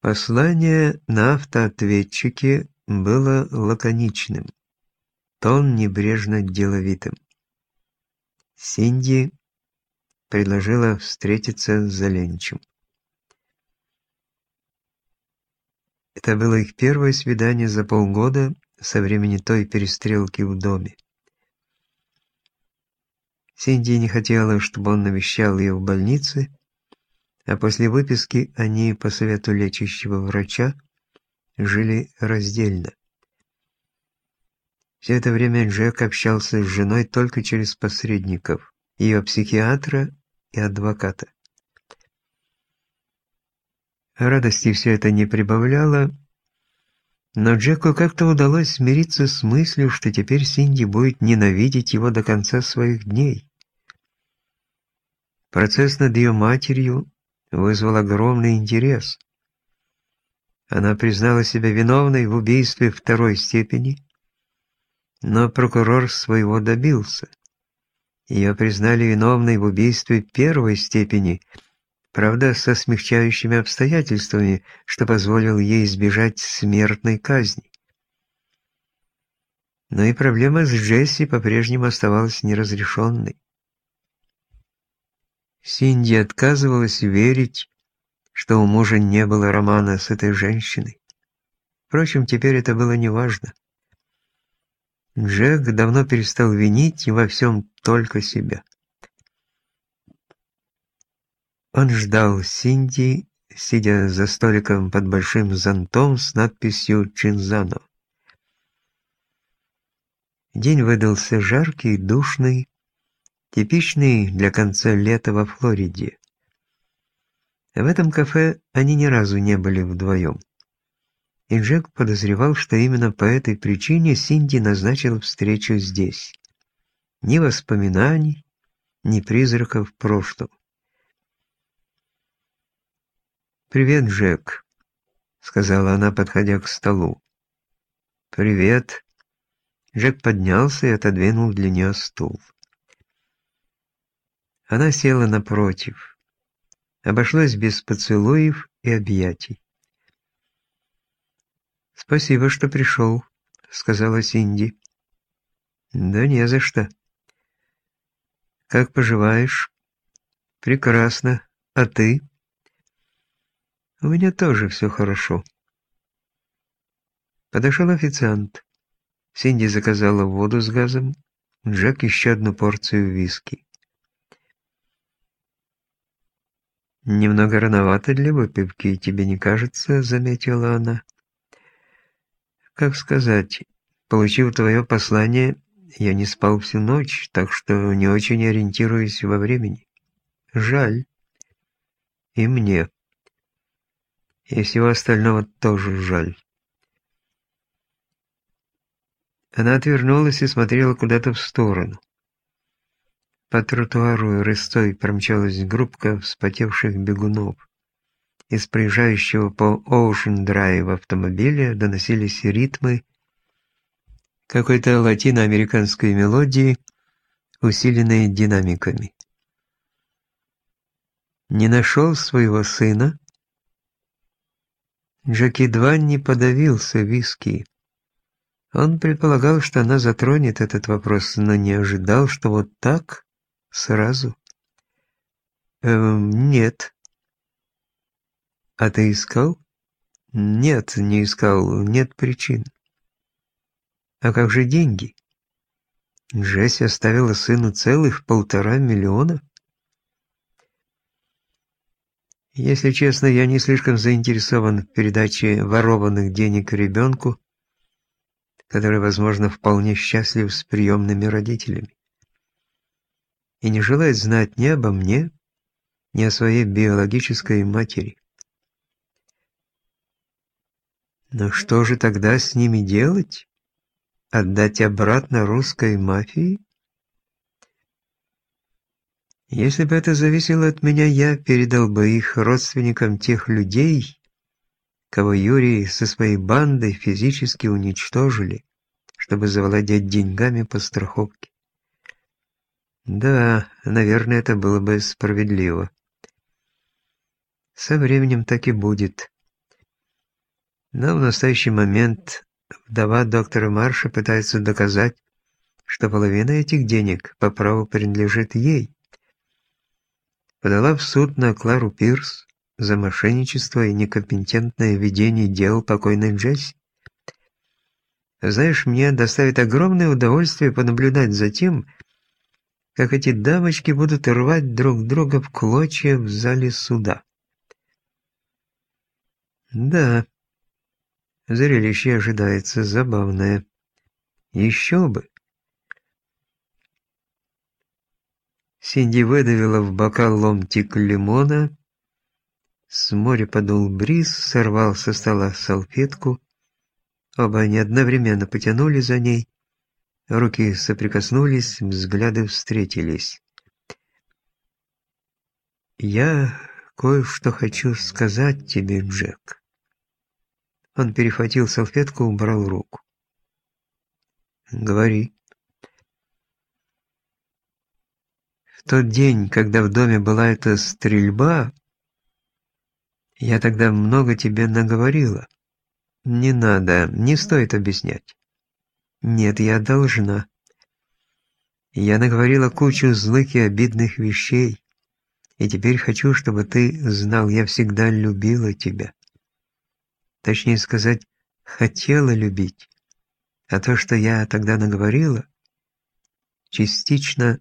Послание на автоответчике было лаконичным, тон небрежно деловитым. Синди предложила встретиться с Заленчем. Это было их первое свидание за полгода со времени той перестрелки в доме. Синди не хотела, чтобы он навещал ее в больнице, а после выписки они, по совету лечащего врача, жили раздельно. Все это время Джек общался с женой только через посредников, ее психиатра и адвоката. Радости все это не прибавляло, но Джеку как-то удалось смириться с мыслью, что теперь Синди будет ненавидеть его до конца своих дней. Процесс над ее матерью вызвал огромный интерес. Она признала себя виновной в убийстве второй степени, но прокурор своего добился. Ее признали виновной в убийстве первой степени, правда, со смягчающими обстоятельствами, что позволило ей избежать смертной казни. Но и проблема с Джесси по-прежнему оставалась неразрешенной. Синди отказывалась верить, что у мужа не было романа с этой женщиной. Впрочем, теперь это было неважно. Джек давно перестал винить и во всем только себя. Он ждал Синди, сидя за столиком под большим зонтом с надписью «Чинзано». День выдался жаркий, душный, типичный для конца лета во Флориде. В этом кафе они ни разу не были вдвоем и Джек подозревал, что именно по этой причине Синди назначил встречу здесь. Ни воспоминаний, ни призраков прошлого. «Привет, Джек», — сказала она, подходя к столу. «Привет». Джек поднялся и отодвинул для нее стул. Она села напротив. Обошлось без поцелуев и объятий. «Спасибо, что пришел», — сказала Синди. «Да не за что». «Как поживаешь?» «Прекрасно. А ты?» «У меня тоже все хорошо». Подошел официант. Синди заказала воду с газом, Джек еще одну порцию виски. «Немного рановато для выпивки, тебе не кажется?» — заметила она. Как сказать, получив твое послание, я не спал всю ночь, так что не очень ориентируюсь во времени. Жаль. И мне. И всего остального тоже жаль. Она отвернулась и смотрела куда-то в сторону. По тротуару рыстой промчалась группка вспотевших бегунов. Из проезжающего по Оушен-драйв автомобиля доносились ритмы какой-то латиноамериканской мелодии, усиленные динамиками. Не нашел своего сына? Джек едва не подавился виски. Он предполагал, что она затронет этот вопрос, но не ожидал, что вот так, сразу. «Эм, нет», «А ты искал?» «Нет, не искал, нет причин». «А как же деньги?» Джесси оставила сыну целых полтора миллиона. Если честно, я не слишком заинтересован в передаче ворованных денег ребенку, который, возможно, вполне счастлив с приемными родителями. И не желает знать ни обо мне, ни о своей биологической матери. Но что же тогда с ними делать? Отдать обратно русской мафии? Если бы это зависело от меня, я передал бы их родственникам тех людей, кого Юрий со своей бандой физически уничтожили, чтобы завладеть деньгами по страховке. Да, наверное, это было бы справедливо. Со временем так и будет. Но в настоящий момент вдова доктора Марша пытается доказать, что половина этих денег по праву принадлежит ей. Подала в суд на Клару Пирс за мошенничество и некомпетентное ведение дел покойной Джесси. Знаешь, мне доставит огромное удовольствие понаблюдать за тем, как эти дамочки будут рвать друг друга в клочья в зале суда. Да, зрелище ожидается забавное. Еще бы. Синди выдавила в бокал ломтик лимона, с моря подул бриз, сорвал со стола салфетку. Оба они одновременно потянули за ней. Руки соприкоснулись, взгляды встретились. «Я кое-что хочу сказать тебе, Джек». Он перехватил салфетку, убрал руку. «Говори». В тот день, когда в доме была эта стрельба, я тогда много тебе наговорила. Не надо, не стоит объяснять. Нет, я должна. Я наговорила кучу злых и обидных вещей. И теперь хочу, чтобы ты знал, я всегда любила тебя. Точнее сказать, хотела любить. А то, что я тогда наговорила, частично...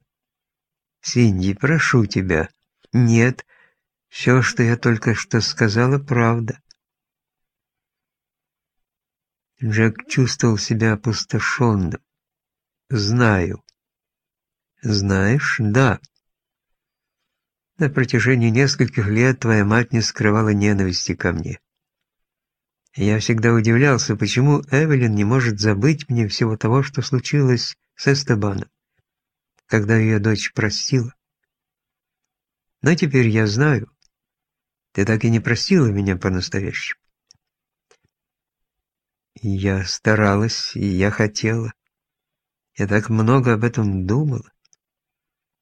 Синди, прошу тебя. Нет, все, что я только что сказала, правда. Джек чувствовал себя опустошенным. «Знаю». «Знаешь?» «Да». На протяжении нескольких лет твоя мать не скрывала ненависти ко мне. Я всегда удивлялся, почему Эвелин не может забыть мне всего того, что случилось с Эстебаном, когда ее дочь простила. Но теперь я знаю, ты так и не простила меня по-настоящему. Я старалась, и я хотела. Я так много об этом думала.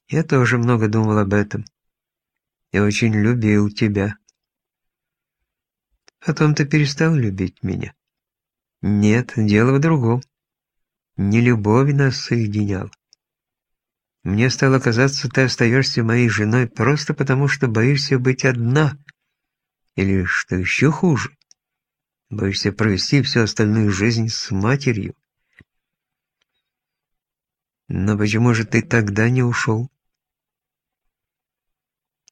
Я тоже много думал об этом. Я очень любил тебя. Потом ты перестал любить меня. Нет, дело в другом. Не любовь нас соединяла. Мне стало казаться, ты остаешься моей женой просто потому, что боишься быть одна — или, что еще хуже, боишься провести всю остальную жизнь с матерью. Но почему же ты тогда не ушел?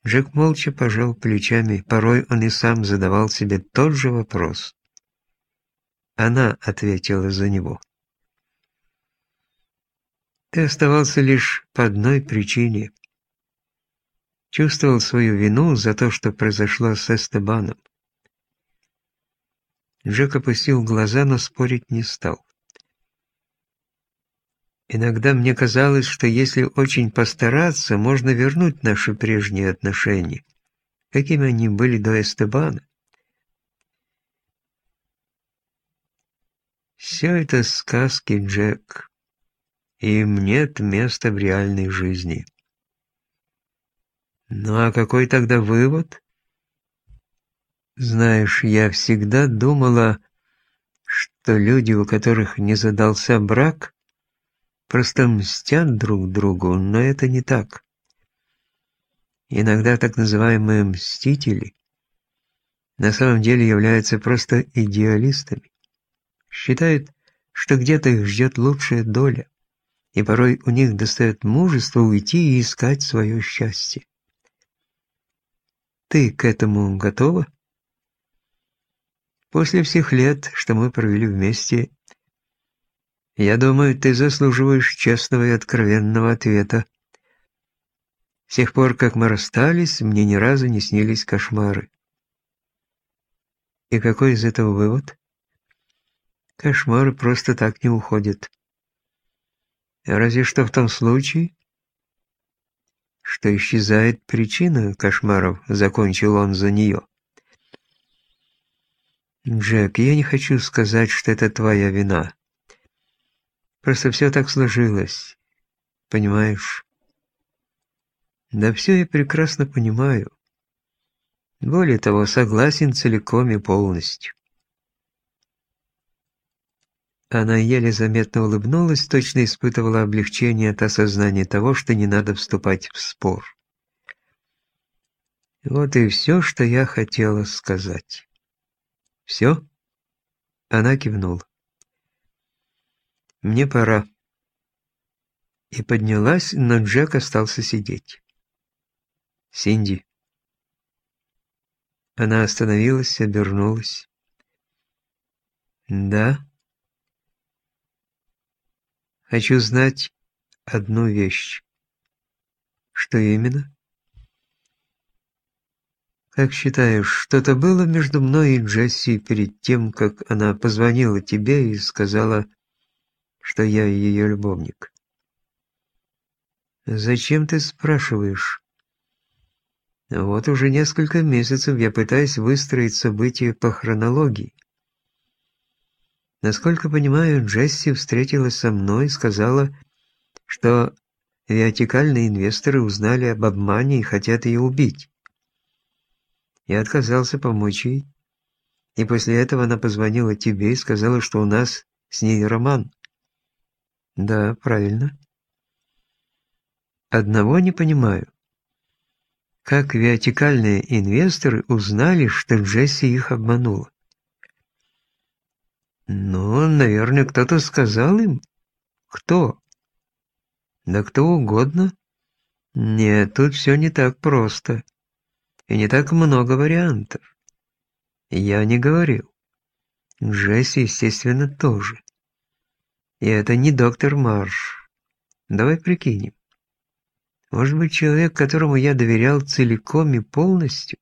Джек молча пожал плечами, порой он и сам задавал себе тот же вопрос. Она ответила за него. Ты оставался лишь по одной причине — чувствовал свою вину за то, что произошло с Эстебаном. Джек опустил глаза, но спорить не стал. Иногда мне казалось, что если очень постараться, можно вернуть наши прежние отношения, какими они были до Эстебана. Все это сказки, Джек, им нет места в реальной жизни. Ну а какой тогда вывод? Знаешь, я всегда думала, что люди, у которых не задался брак, просто мстят друг другу, но это не так. Иногда так называемые «мстители» на самом деле являются просто идеалистами. Считают, что где-то их ждет лучшая доля, и порой у них достает мужество уйти и искать свое счастье. Ты к этому готова? После всех лет, что мы провели вместе, я думаю, ты заслуживаешь честного и откровенного ответа. С тех пор, как мы расстались, мне ни разу не снились кошмары. И какой из этого вывод? Кошмары просто так не уходят. Разве что в том случае, что исчезает причина кошмаров, закончил он за нее. «Джек, я не хочу сказать, что это твоя вина. Просто все так сложилось. Понимаешь?» «Да все я прекрасно понимаю. Более того, согласен целиком и полностью. Она еле заметно улыбнулась, точно испытывала облегчение от осознания того, что не надо вступать в спор. Вот и все, что я хотела сказать. Все? Она кивнула. Мне пора. И поднялась, но Джек остался сидеть. Синди. Она остановилась, обернулась. Да? Хочу знать одну вещь. Что именно? Как считаешь, что-то было между мной и Джесси перед тем, как она позвонила тебе и сказала, что я ее любовник? Зачем ты спрашиваешь? Вот уже несколько месяцев я пытаюсь выстроить события по хронологии. Насколько понимаю, Джесси встретилась со мной и сказала, что вертикальные инвесторы узнали об обмане и хотят ее убить. Я отказался помочь ей, и после этого она позвонила тебе и сказала, что у нас с ней роман. Да, правильно. Одного не понимаю. Как вертикальные инвесторы узнали, что Джесси их обманула? Ну, наверное, кто-то сказал им. Кто? Да кто угодно. Нет, тут все не так просто. И не так много вариантов. Я не говорил. Джесси, естественно, тоже. И это не доктор Марш. Давай прикинем. Может быть, человек, которому я доверял целиком и полностью?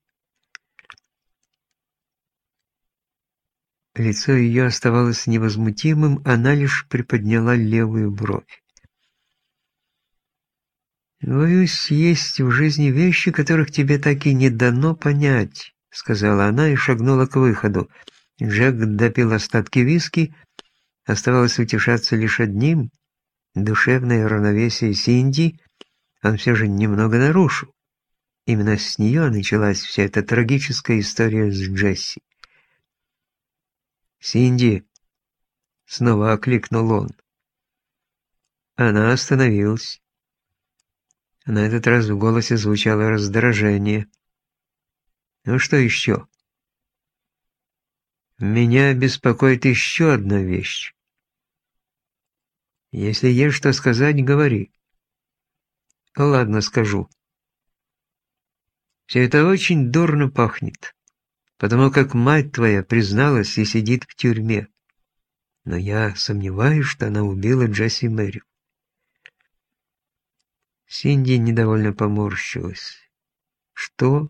Лицо ее оставалось невозмутимым, она лишь приподняла левую бровь. «Боюсь, есть в жизни вещи, которых тебе так и не дано понять», — сказала она и шагнула к выходу. Джек допил остатки виски, оставалось утешаться лишь одним — душевное равновесие Синди — он все же немного нарушил. Именно с нее началась вся эта трагическая история с Джесси. «Синди!» — снова окликнул он. Она остановилась. На этот раз в голосе звучало раздражение. «Ну что еще?» «Меня беспокоит еще одна вещь. Если есть что сказать, говори». Ладно, скажу. Все это очень дурно пахнет, потому как мать твоя призналась и сидит в тюрьме. Но я сомневаюсь, что она убила Джесси Мэри. Синди недовольно поморщилась. Что?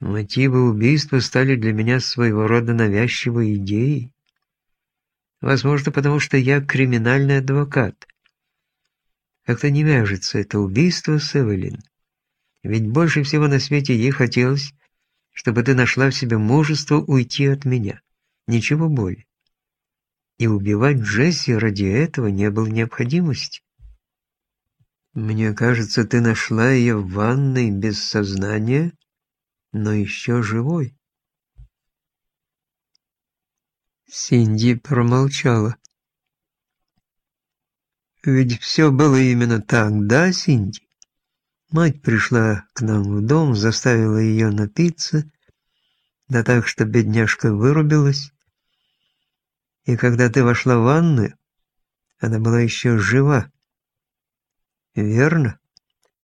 Мотивы убийства стали для меня своего рода навязчивой идеей. Возможно, потому что я криминальный адвокат. Как-то не вяжется это убийство с Эвелин. Ведь больше всего на свете ей хотелось, чтобы ты нашла в себе мужество уйти от меня. Ничего более. И убивать Джесси ради этого не было необходимости. Мне кажется, ты нашла ее в ванной без сознания, но еще живой. Синди промолчала. Ведь все было именно так, да, Синди? Мать пришла к нам в дом, заставила ее напиться, да так, что бедняжка вырубилась. И когда ты вошла в ванную, она была еще жива. Верно?